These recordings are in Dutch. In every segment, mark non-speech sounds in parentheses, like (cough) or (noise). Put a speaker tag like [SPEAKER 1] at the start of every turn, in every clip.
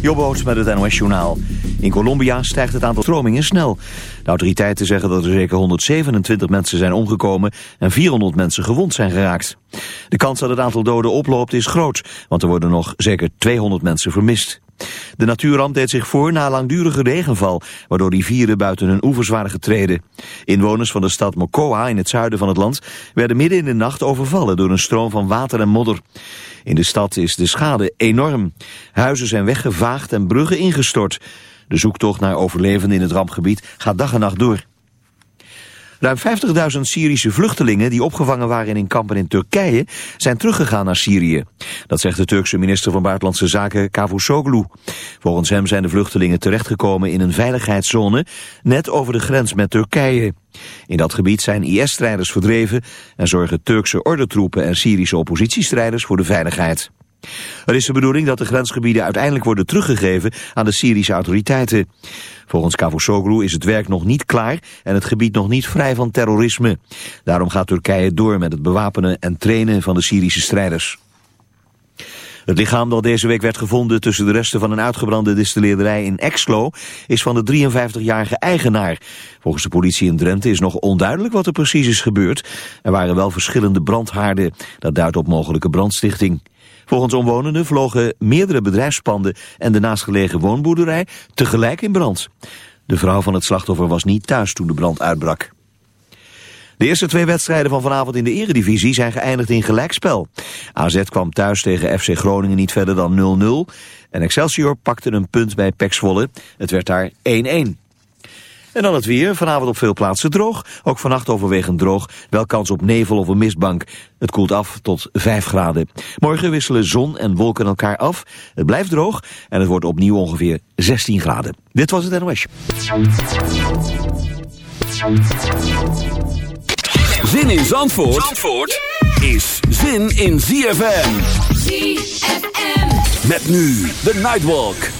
[SPEAKER 1] Jobboot met het NOS Journaal. In Colombia stijgt het aantal stromingen snel. De autoriteiten zeggen dat er zeker 127 mensen zijn omgekomen en 400 mensen gewond zijn geraakt. De kans dat het aantal doden oploopt is groot, want er worden nog zeker 200 mensen vermist. De natuurramp deed zich voor na langdurige regenval, waardoor rivieren buiten hun oevers waren getreden. Inwoners van de stad Mocoa in het zuiden van het land werden midden in de nacht overvallen door een stroom van water en modder. In de stad is de schade enorm. Huizen zijn weggevaagd en bruggen ingestort. De zoektocht naar overlevenden in het rampgebied gaat dag en nacht door. Ruim 50.000 Syrische vluchtelingen die opgevangen waren in kampen in Turkije zijn teruggegaan naar Syrië. Dat zegt de Turkse minister van Buitenlandse Zaken Cavusoglu. Volgens hem zijn de vluchtelingen terechtgekomen in een veiligheidszone net over de grens met Turkije. In dat gebied zijn IS-strijders verdreven en zorgen Turkse ordentroepen en Syrische oppositiestrijders voor de veiligheid. Het is de bedoeling dat de grensgebieden uiteindelijk worden teruggegeven aan de Syrische autoriteiten. Volgens Cavusoglu is het werk nog niet klaar en het gebied nog niet vrij van terrorisme. Daarom gaat Turkije door met het bewapenen en trainen van de Syrische strijders. Het lichaam dat deze week werd gevonden tussen de resten van een uitgebrande distilleerderij in Exlo is van de 53-jarige eigenaar. Volgens de politie in Drenthe is nog onduidelijk wat er precies is gebeurd. Er waren wel verschillende brandhaarden. Dat duidt op mogelijke brandstichting. Volgens omwonenden vlogen meerdere bedrijfspanden en de naastgelegen woonboerderij tegelijk in brand. De vrouw van het slachtoffer was niet thuis toen de brand uitbrak. De eerste twee wedstrijden van vanavond in de eredivisie zijn geëindigd in gelijkspel. AZ kwam thuis tegen FC Groningen niet verder dan 0-0. En Excelsior pakte een punt bij Pek Zwolle. Het werd daar 1-1. En dan het weer. Vanavond op veel plaatsen droog. Ook vannacht overwegend droog. Wel kans op nevel of een mistbank. Het koelt af tot 5 graden. Morgen wisselen zon en wolken elkaar af. Het blijft droog en het wordt opnieuw ongeveer 16 graden. Dit was het NOS.
[SPEAKER 2] Zin in Zandvoort, Zandvoort is zin in ZFM.
[SPEAKER 3] ZFM.
[SPEAKER 2] Met nu de Nightwalk.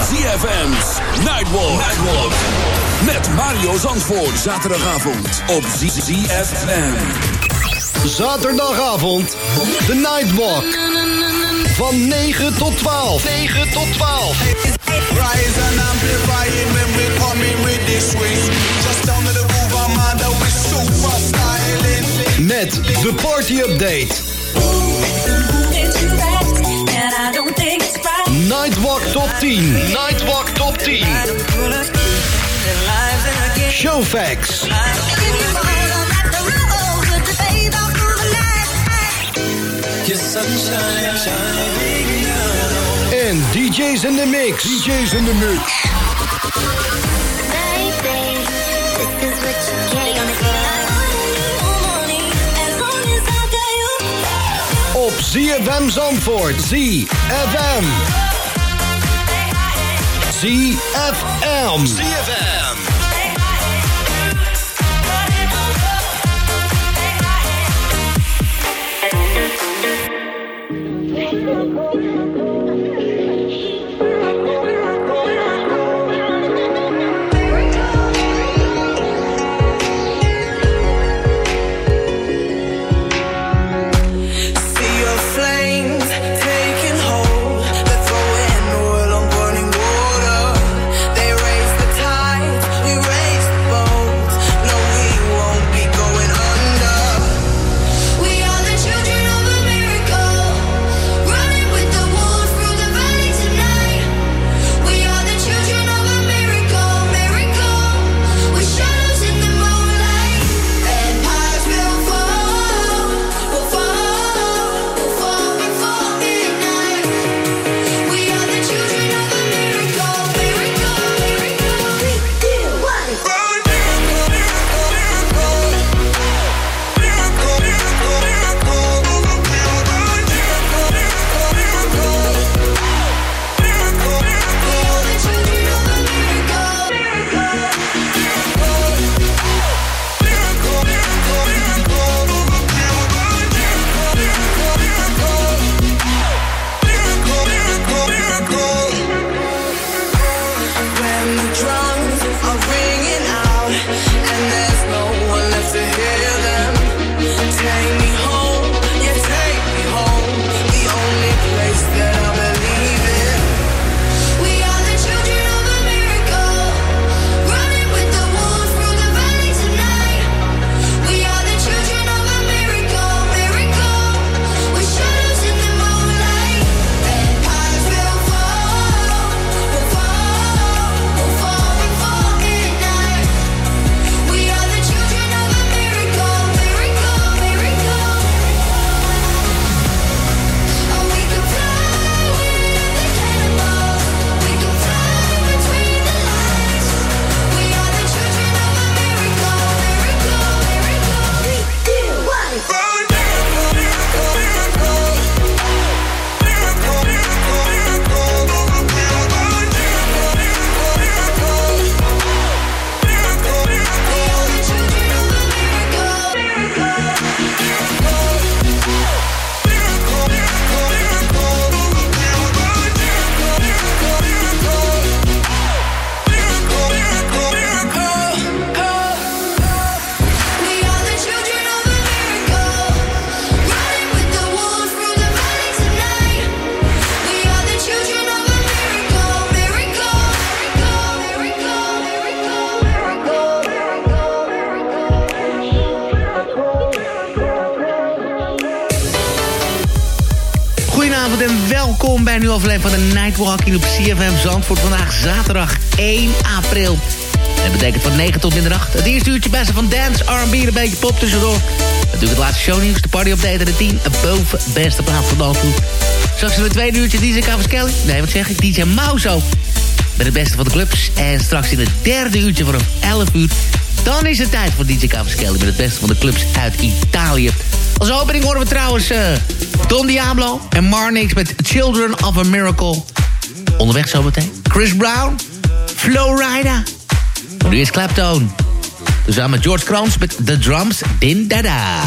[SPEAKER 4] ZFM's Nightwalk. Nightwalk. Met Mario Zandvoort. Zaterdagavond op ZFM.
[SPEAKER 5] Zaterdagavond. De Nightwalk. Van 9 tot 12. 9 tot 12.
[SPEAKER 6] Rise and amplifying when we coming with this swing. Just down to the groove, Armada with super styling.
[SPEAKER 5] Met de party update. Nightwalk Top 10. Nightwalk Top 10. Showfax. En DJ's in the mix. DJ's in the mix. Op ZFM Zandvoort. ZFM. ZFM. ZFM.
[SPEAKER 7] Aflevering van de Nightwalking op CFM Zandvoort. Vandaag zaterdag 1 april. Dat betekent van 9 tot middernacht. Het eerste uurtje beste van dance, R&B en een beetje pop tussendoor. Natuurlijk het laatste shownieuws, de party update en de 10 boven beste plaat van Daltoe. Straks in het tweede uurtje DJ Kelly. Nee, wat zeg ik? DJ Mauzo. Met het beste van de clubs. En straks in het derde uurtje vanaf 11 uur... dan is het tijd voor DJ Kelly met het beste van de clubs uit Italië. Als opening horen we trouwens uh, Don Diablo en Marnix met Children of a Miracle. Onderweg zometeen. Chris Brown, Flowrider. Nu is Claptone. Samen met George Kranz met The Drums Din Dada.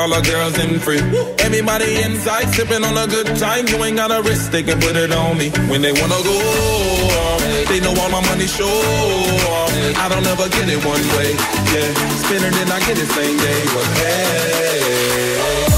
[SPEAKER 8] All the girls in free. Everybody inside sipping on a good time. You ain't got a wrist, they can put it on me. When they wanna go, they know all my money show. I don't ever get it one way. Yeah, spin it and I get it same day. But hey.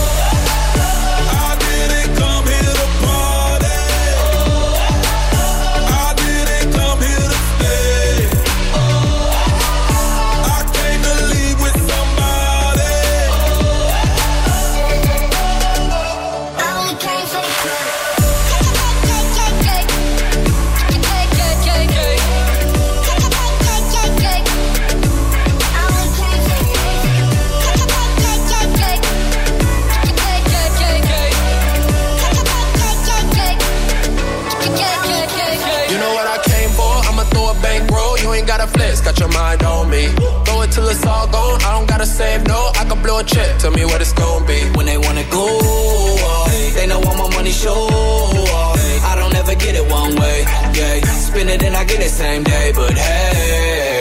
[SPEAKER 9] Mind on me. Go until it's all gone, I don't gotta save no. I can blow a check, tell me what it's gonna be.
[SPEAKER 10] When they wanna go off, they know all my money show off. I don't ever get it one way, yeah. Spin it and I get it same day, but hey.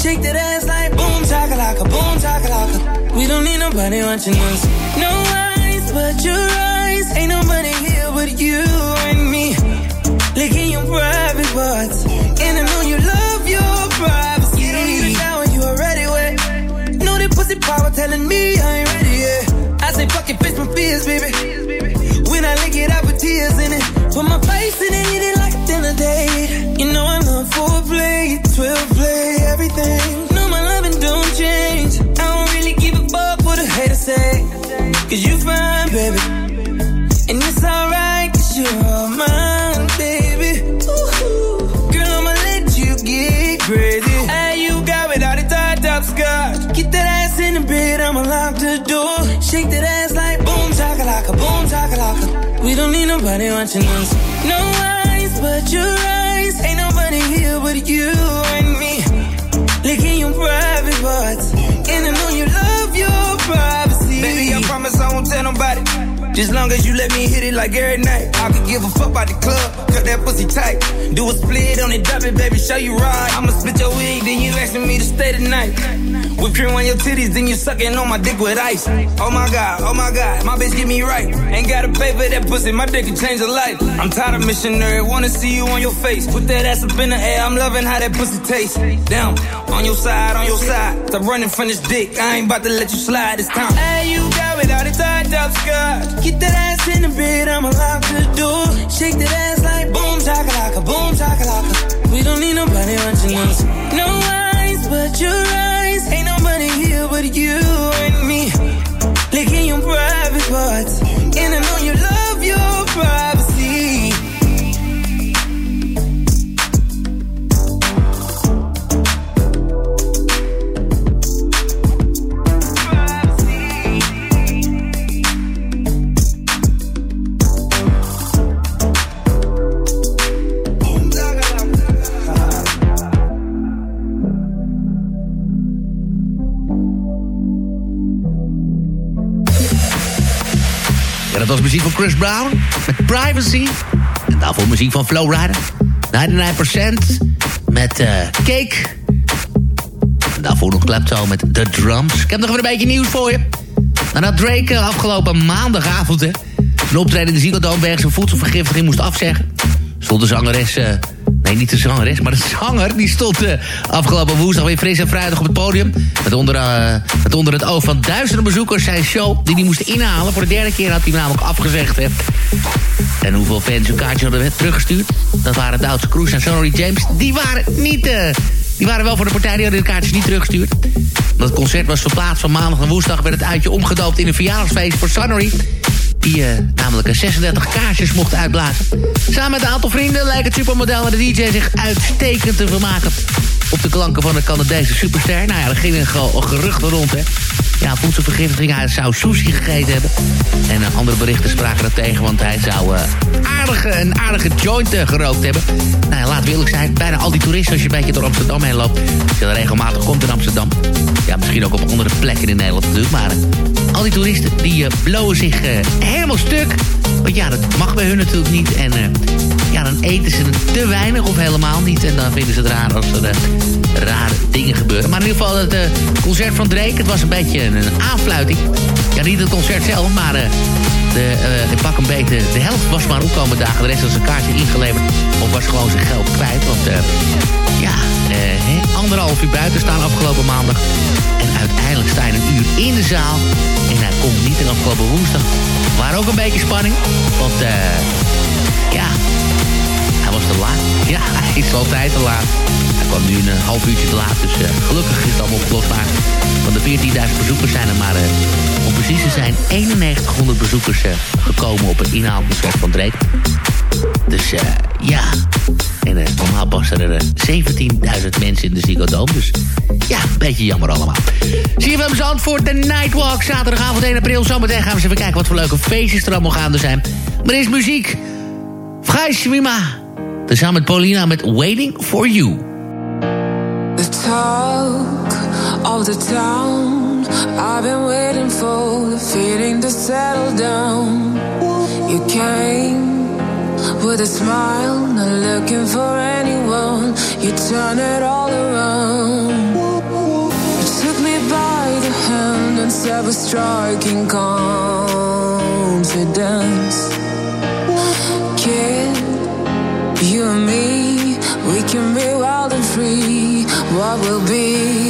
[SPEAKER 10] Shake that ass like boom, chakalaka, boom, chakalaka. We don't need nobody watching us. No eyes but your eyes. Ain't nobody here but you and me. Licking your private parts. And I know you love your privacy. You don't need a shower, you already wet. Know that pussy power telling me I ain't ready yet. I say fucking face my fears, baby. When I lick it, I put tears in it. Put my face in it, eat it like a dinner date. You know I No, my loving don't change. I don't really give a fuck what fine, baby. And it's alright, cause you're all mine, baby. Ooh, girl, I'ma let you get crazy. You got skirt. Get that ass in the bed, I'ma lock the door. Shake that ass like boom, boom. We don't need nobody watching us. No eyes but your eyes. Ain't nobody here but you and me. Private parts. You love your privacy.
[SPEAKER 9] Baby, I promise I won't tell nobody. Just long as you let me hit it like every night. I could give a fuck about the club, cut that pussy tight. Do a split on it, drop it, baby, show you ride. I'ma split your wig, then you asking me to stay tonight. Whip cream on your titties, then you sucking on my dick with ice. Oh my god, oh my god, my bitch get me right. Ain't gotta pay for that pussy, my dick can change a life. I'm tired of missionary, wanna see you on your face. Put that ass up in the air, I'm loving how that pussy tastes. Damn, on your side, on your side. Stop running from this dick, I ain't about to let you slide this time. Hey, you without a third up skirt.
[SPEAKER 10] Get that ass in the bed, I'm allowed to do. Shake that ass like boom, taka laka, boom, taka laka. We don't need nobody watching us. Privacy.
[SPEAKER 7] En daarvoor muziek van Flowrider. 99% met uh, Cake. En daarvoor nog Klepto met The Drums. Ik heb nog een beetje nieuws voor je. Nadat Drake uh, afgelopen maandagavond... Hè, optreden in de Ziegeldome wegens een voedselvergiftiging moest afzeggen... stond de zangeres... Uh, Nee, niet de zangeres, maar de zanger... die stond afgelopen woensdag weer fris en fruitig op het podium. Met onder, onder het oog van duizenden bezoekers zijn show... die hij moest inhalen. Voor de derde keer had hij namelijk afgezegd. En hoeveel fans hun kaartje hadden teruggestuurd? Dat waren Duitse Cruise en Sonny James. Die waren niet... Uh, die waren wel voor de partij, die hadden de kaartjes niet teruggestuurd. Dat concert was verplaatst van maandag naar woensdag... werd het uitje omgedoopt in een verjaardagsfeest voor Sonnery die uh, namelijk 36 kaarsjes mocht uitblazen. Samen met een aantal vrienden lijkt het supermodel en de DJ zich uitstekend te vermaken. Op de klanken van de Canadese superster. Nou ja, er gingen geruchten rond, hè. Ja, voedselvergiftiging, hij zou sushi gegeten hebben. En uh, andere berichten spraken dat tegen, want hij zou uh, aardige, een aardige joint uh, gerookt hebben. Nou laat eerlijk zijn, bijna al die toeristen, als je een beetje door Amsterdam heen loopt... als je regelmatig komt in Amsterdam... ja, misschien ook op andere plekken in Nederland natuurlijk, maar... al die toeristen, die blowen zich helemaal stuk. Want ja, dat mag bij hun natuurlijk niet. En ja, dan eten ze te weinig of helemaal niet. En dan vinden ze het raar als er rare dingen gebeuren. Maar in ieder geval, het concert van Drake, het was een beetje een, aanfluiting. Ja, niet het concert zelf, maar de, ik pak een beetje... De helft was maar ook komen dagen. De rest was een kaartje ingeleverd. Of was gewoon zijn geld kwijt. Want ja, he, anderhalf uur buiten staan afgelopen maandag. En uiteindelijk sta een uur in de zaal. En hij komt niet in afgelopen woensdag. Maar ook een beetje spanning. Want ja, hij was te laat. Ja, (laughs) hij is altijd te laat. Hij kwam nu een half uurtje te laat. Dus gelukkig is het allemaal opgelost. Maar van de 14.000 bezoekers zijn er maar, uh, om precies te zijn, 9100 bezoekers gekomen op het inhaalconcert van Drake. Dus uh, ja, en normaal passen er 17.000 mensen in de Ziggo Dome. Dus ja, een beetje jammer allemaal. CFM Zandvoort, de Nightwalk, zaterdagavond 1 april. Zometeen gaan we eens even kijken wat voor leuke feestjes er allemaal gaande zijn. Maar er is muziek. Vrij Schwima. Tezamen met Paulina met Waiting for You.
[SPEAKER 11] The talk of the town I've been waiting for the feeling to settle down You came with a smile Not looking for anyone. You turn it all around. You took me by the hand And said with striking confidence. Kid, you and me We can be wild and free. What will be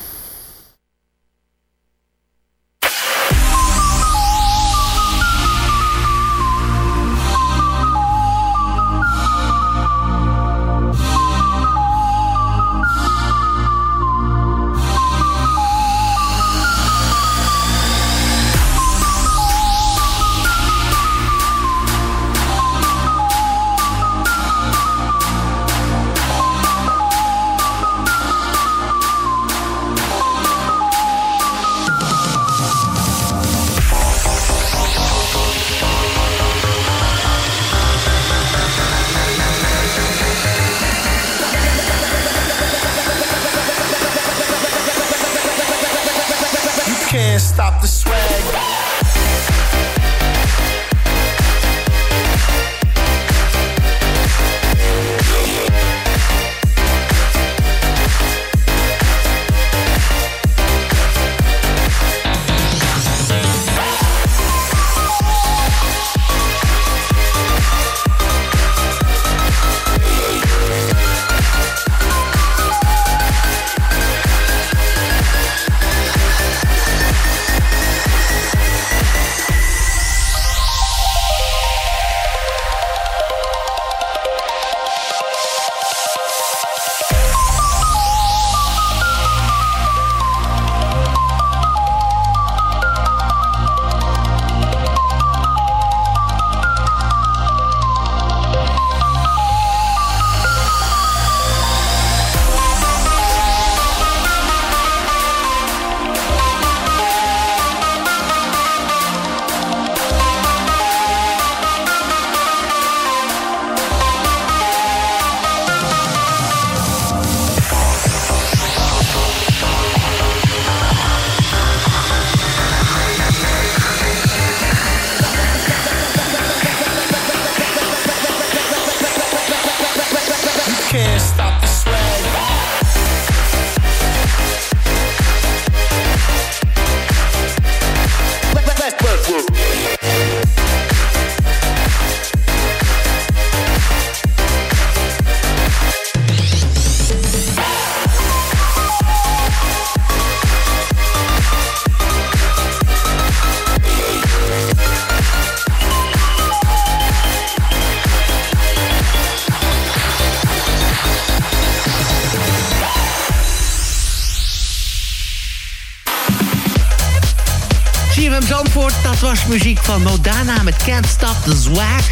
[SPEAKER 7] Dat was muziek van Modana met Can't Stop the Swag.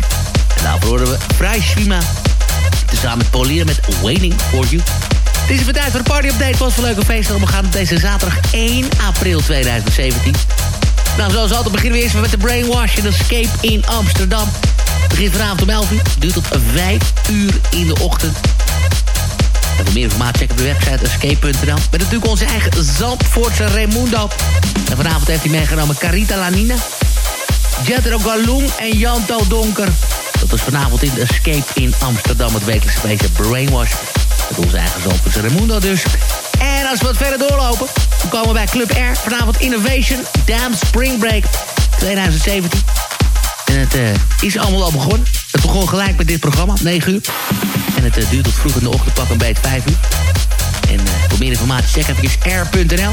[SPEAKER 7] En daarvoor horen we Vrij Schwima. Tezamen met Polier met Waiting for You. Het is weer tijd voor de party update. Wat voor leuke feesten we gaan op deze zaterdag 1 april 2017. Nou, zoals altijd beginnen we eerst met de Brainwash en Escape in Amsterdam. Begint vanavond om 11 uur, duurt tot 5 uur in de ochtend. En voor meer informatie check op de website escape.nl. Met natuurlijk onze eigen Zandvoortse Raimundo. En vanavond heeft hij meegenomen Carita Lanina, Jetro Galung en Janto Donker. Dat is vanavond in Escape in Amsterdam. Het wekelijkse feestje Brainwash. Met onze eigen Zandvoortse Raimundo dus. En als we wat verder doorlopen, dan komen we bij Club R. Vanavond Innovation Damn Spring Break 2017. En het eh, is allemaal al begonnen. Het begon gelijk met dit programma, 9 uur. En het eh, duurt tot vroeg in de ochtend, pak een beetje 5 uur. En eh, voor meer informatie check even r.nl.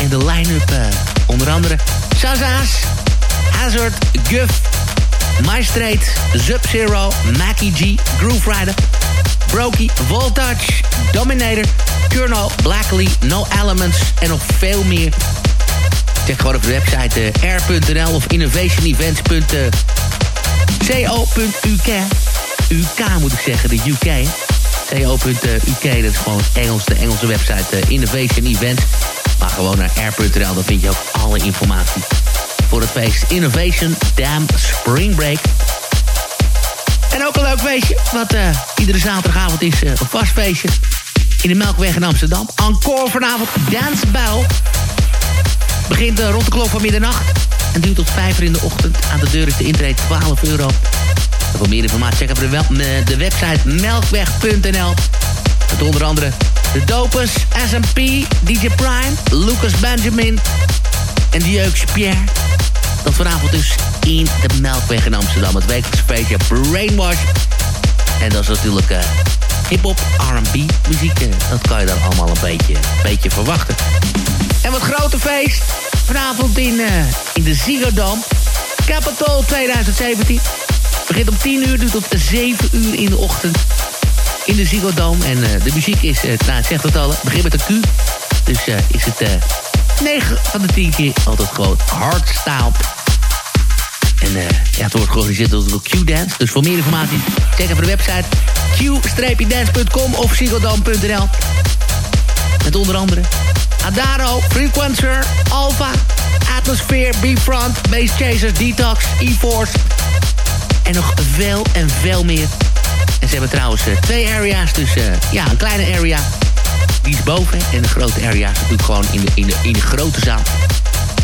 [SPEAKER 7] En de line-up onder andere Saza's, Hazard, Guff, My Straight, Sub-Zero, Mackie G, Groove Rider, Brokey, Voltage, Dominator, Journal, Blackley, No Elements en nog veel meer. Check gewoon op de website uh, r.nl of innovationevents.co.uk. UK moet ik zeggen, de UK. co.uk, dat is gewoon Engels, de Engelse website uh, Innovation Events. Maar gewoon naar r.nl, dan vind je ook alle informatie. Voor het feest Innovation Dam Spring Break. En ook een leuk feestje, wat uh, iedere zaterdagavond is uh, een vast feestje. In de Melkweg in Amsterdam. Encore vanavond, Dance Battle. Begint uh, rond de klok van middernacht. En duurt tot 5 uur in de ochtend. Aan de deur is de intrede 12 euro. Voor meer informatie check op de, wel, de website melkweg.nl. Met onder andere de Dopers, SMP, DJ Prime, Lucas Benjamin en Dieux Pierre. Dat vanavond dus in de Melkweg in Amsterdam. Het wekelijkse feestje Brainwash. En dat is natuurlijk uh, hip-hop, RB muziek. Uh, dat kan je dan allemaal een beetje, beetje verwachten. En wat grote feest. Vanavond in, uh, in de Ziggo Dome. Capitol 2017. Begint om 10 uur, duurt tot 7 uur in de ochtend. In de Ziggo Dome. En de muziek is, nou het zegt het al, met een Q. Dus is het 9 van de 10 keer altijd gewoon hardstyle. En ja, het wordt georganiseerd door Q-Dance. Dus voor meer informatie, check even de website q-dance.com of psychodome.nl. Met onder andere Adaro, Frequencer, Alpha, Atmosphere, B-Front, Base Chasers, Detox, E-Force. En nog veel en veel meer. En ze hebben trouwens uh, twee area's, dus uh, ja, een kleine area die is boven. En de grote area is natuurlijk gewoon in de, in de, in de grote zaal.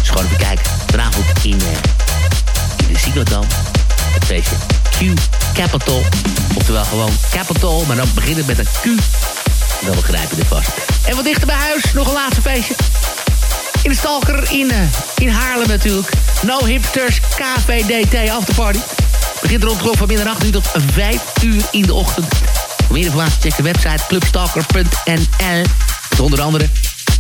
[SPEAKER 7] Dus gewoon even kijken. Vanavond in, uh, in de Ziggo Dome. Het feestje Q Capital. Oftewel gewoon Capital, maar dan beginnen met een Q. Dan begrijpen dit vast. En wat dichter bij huis, nog een laatste feestje. In de Stalker in, in Haarlem natuurlijk. No Hipsters KVDT Afterparty. Begint rond klok van middernacht uur tot 5 uur in de ochtend. Voor meer informatie check de website clubstalker.nl. Met onder andere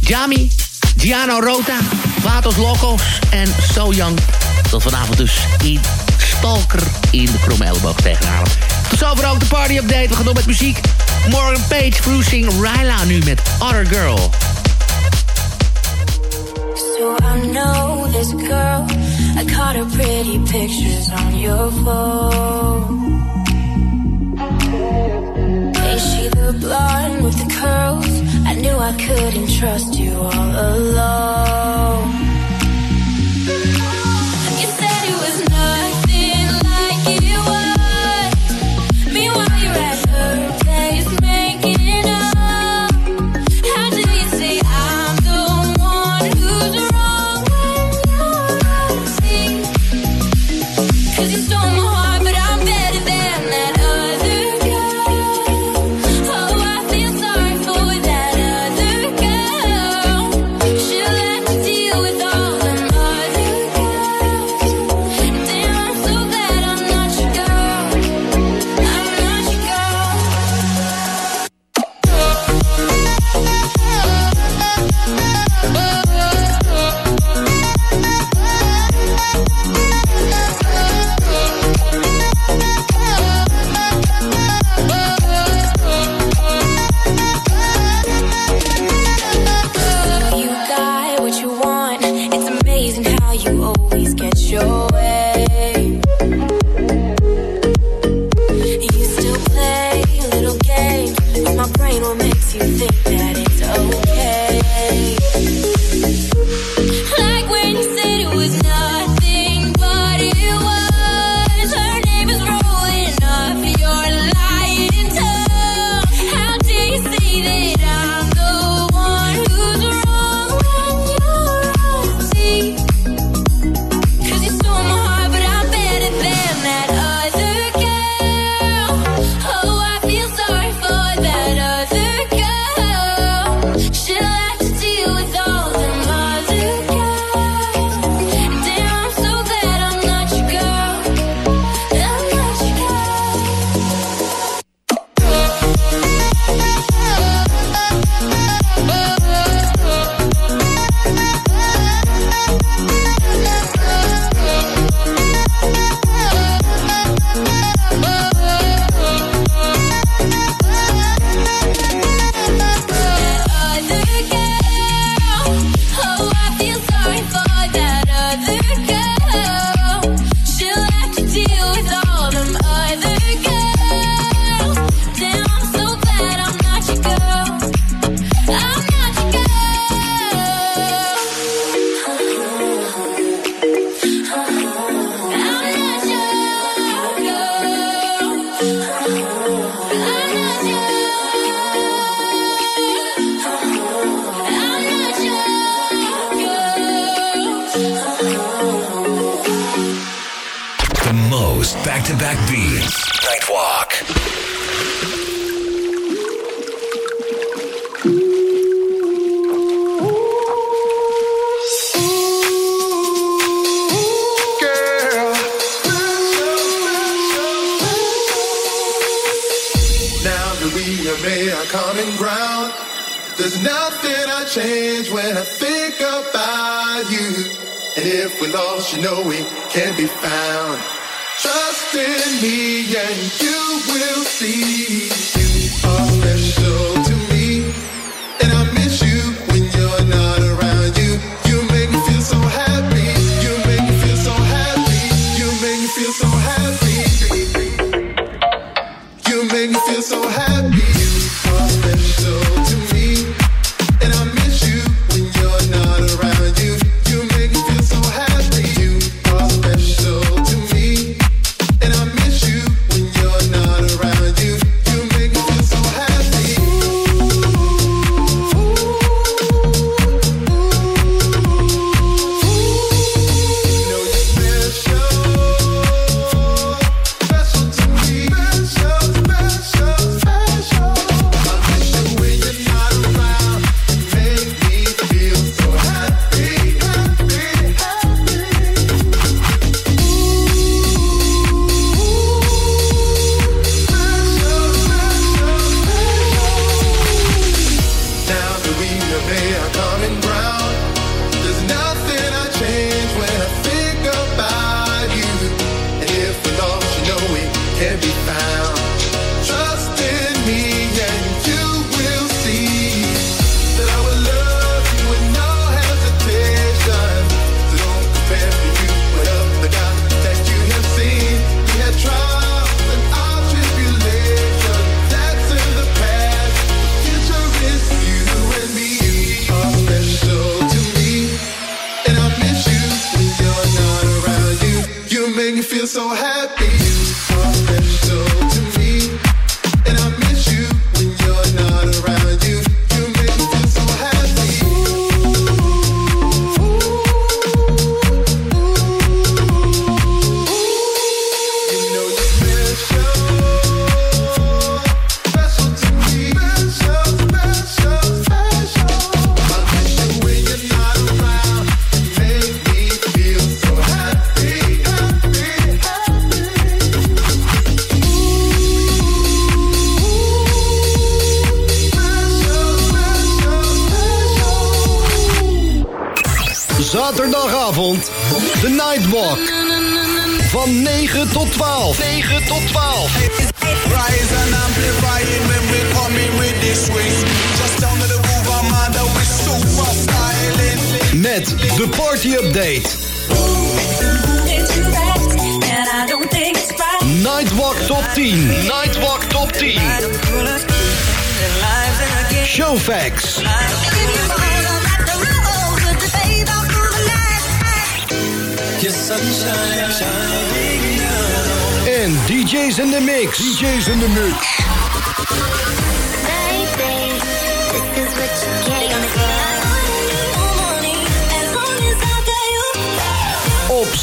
[SPEAKER 7] Jami, Giano Rota, Vatos Locos en So Young. Tot vanavond dus in Stalker in de Kromme Elleboog tegenhalen. Tot zover ook de party update. We gaan door met muziek. Morgan Page, Bruising, Ryla nu met Other Girl.
[SPEAKER 12] So I know this girl. I caught her pretty pictures on your phone. Is she the blonde with the curls? I knew I couldn't trust you all alone. cause you
[SPEAKER 6] know it can be found. Trust in me and you will see.
[SPEAKER 5] Met de party update. Nightwalk Top 10. Nightwalk Top 10. Showfax. En DJ's in the mix. DJ's in the mix.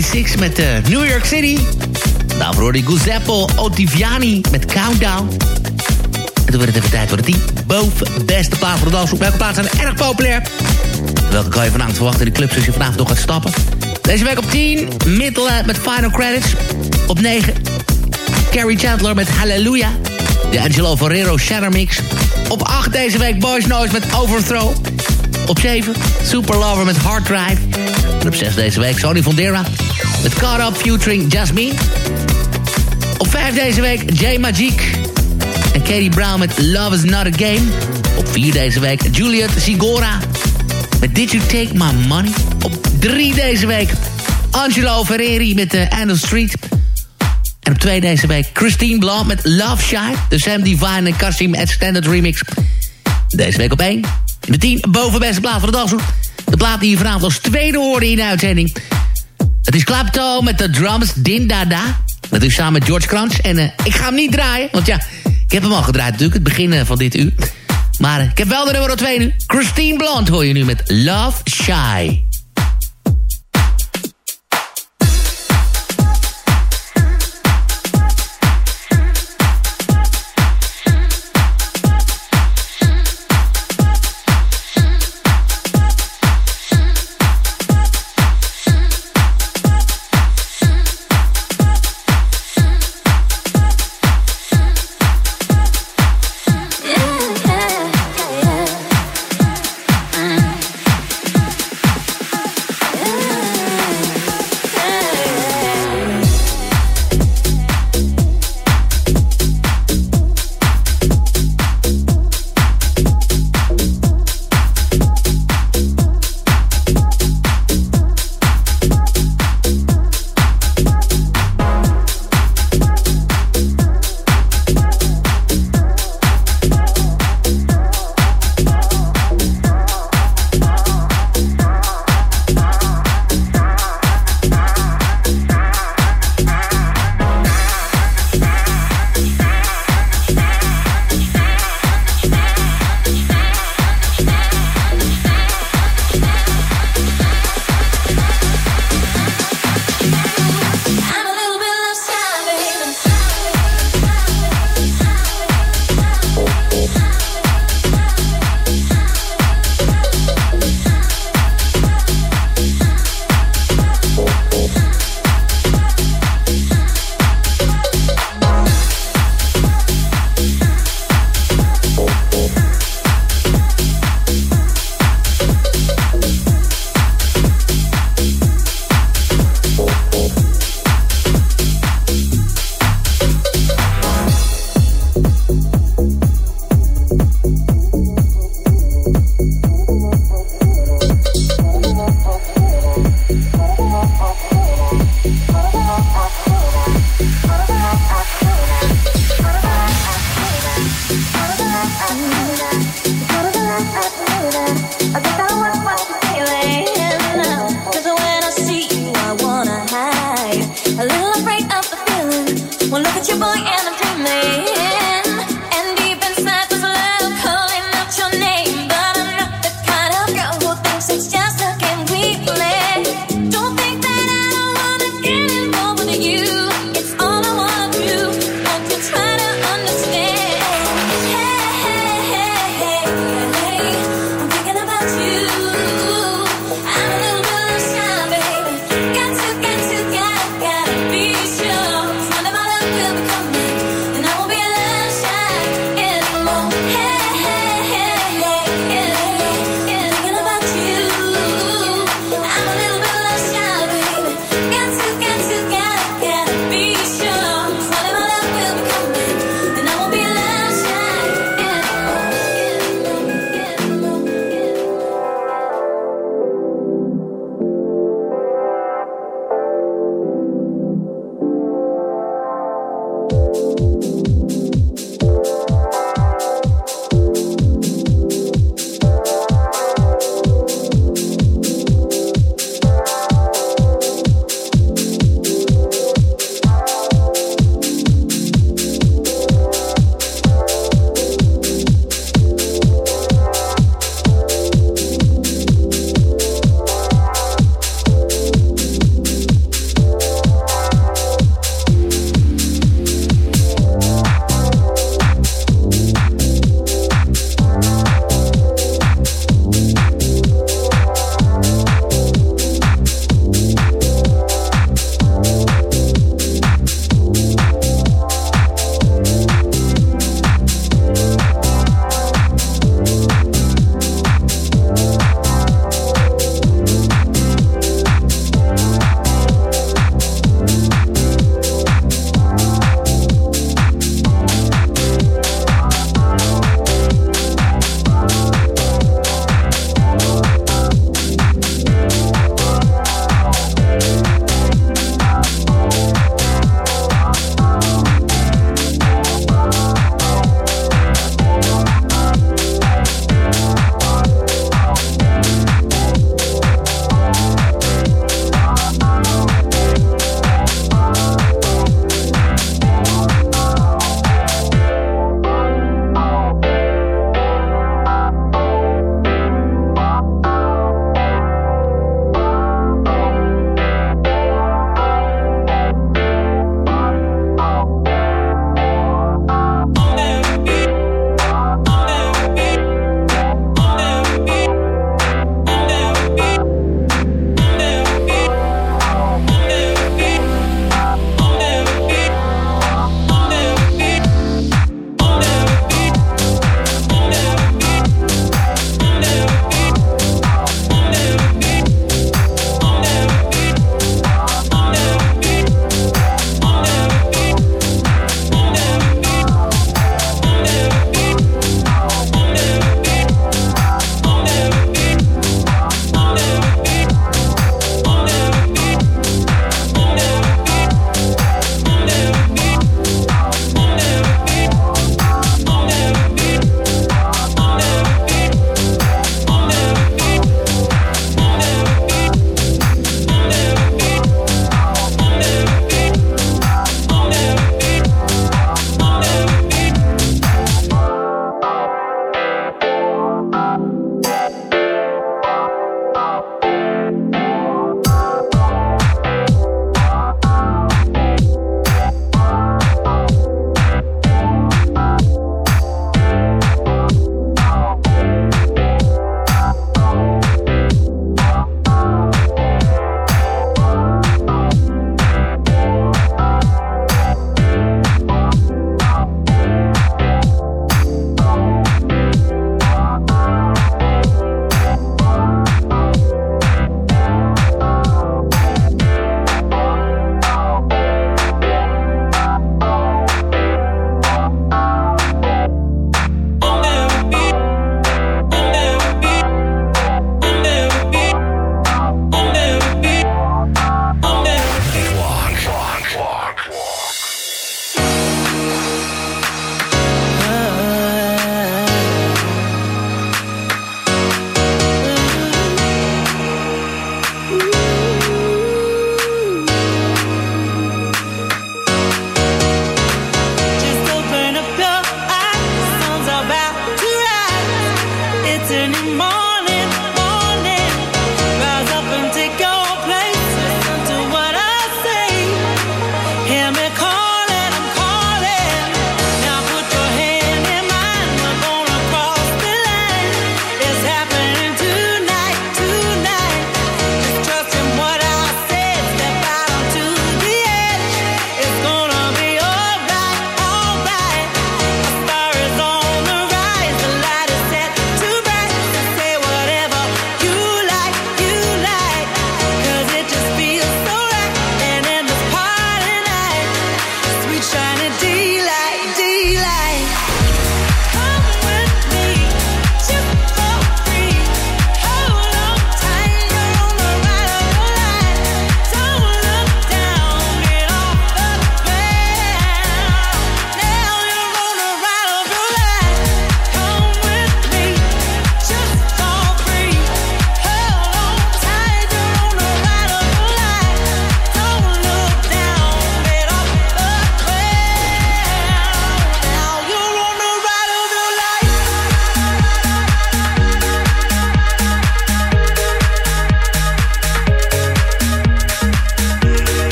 [SPEAKER 7] 1996 met uh, New York City. Daarvoor hoorde ik Giuseppe Ottaviani met Countdown. En toen werd het even tijd voor de 10 boven beste plaats voor de dansgroep. Welke plaatsen zijn erg populair? Welke kan je vanavond verwachten in de clubs als je vanavond nog gaat stappen? Deze week op 10, Middle met Final Credits. Op 9, Carrie Chandler met Hallelujah. De Angelo Ferrero Shatter Mix. Op 8 deze week Boys Noise met Overthrow. Op 7, Super Lover met Hard Drive. En op 6 deze week Sony Fondera met Caught Up featuring Jasmine. Op 5 deze week J Magic en Katie Brown met Love is Not a Game. Op 4 deze week Juliet Sigora met Did You Take My Money. Op 3 deze week Angelo Ferreri met uh, Anno Street. En op 2 deze week Christine Blanc met Love Shy. De Sam Divine en Kasim Extended Remix. Deze week op 1. In de 10 bovenbeste plaat van de danshoek. De plaat die je vanavond als tweede hoorde in de uitzending. Het is Clapton met de drums Din Dada. Dat is samen met George Crunch. En uh, ik ga hem niet draaien, want ja, ik heb hem al gedraaid natuurlijk. Het begin uh, van dit uur. Maar uh, ik heb wel de nummer 2 nu. Christine Blond hoor je nu met Love Shy.